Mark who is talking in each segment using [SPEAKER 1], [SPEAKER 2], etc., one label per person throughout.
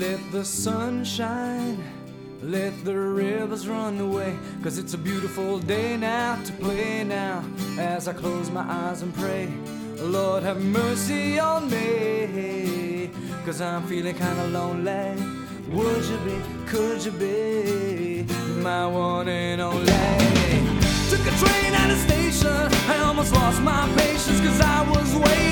[SPEAKER 1] Let the sun shine, let the rivers run away. Cause it's a beautiful day now to play now. As I close my eyes and pray, Lord have mercy on me. Cause I'm feeling kinda lonely. Would you be, could you be my one and only? Took a train at a station, I almost lost my patience cause I was waiting.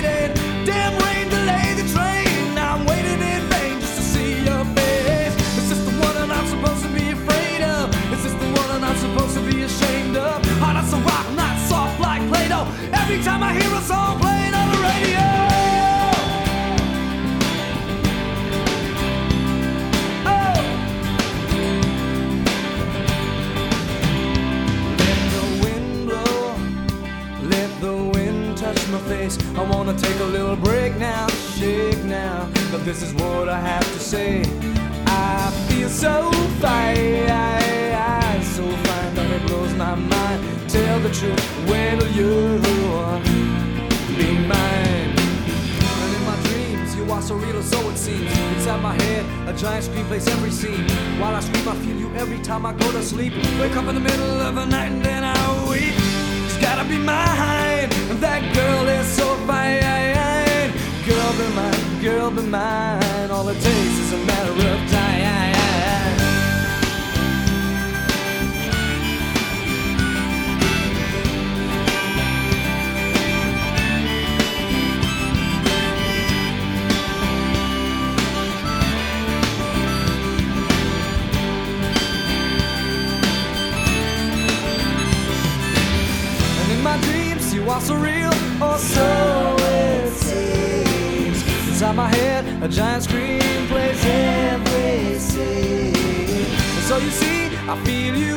[SPEAKER 1] Face. I wanna take a little break now, shake now. But this is what I have to say. I feel so fine, so fine that it blows my mind. Tell the truth, when will you be mine? And in my dreams, you are so real, so it seems. Inside my head, a giant screen plays every scene. While I scream, I feel you every time I go to sleep. Wake up in the middle of the night and then I weep. It's gotta be mine. My dreams, you are so real, or so it seems. Inside my head, a giant screen plays every scene. So you see, I feel you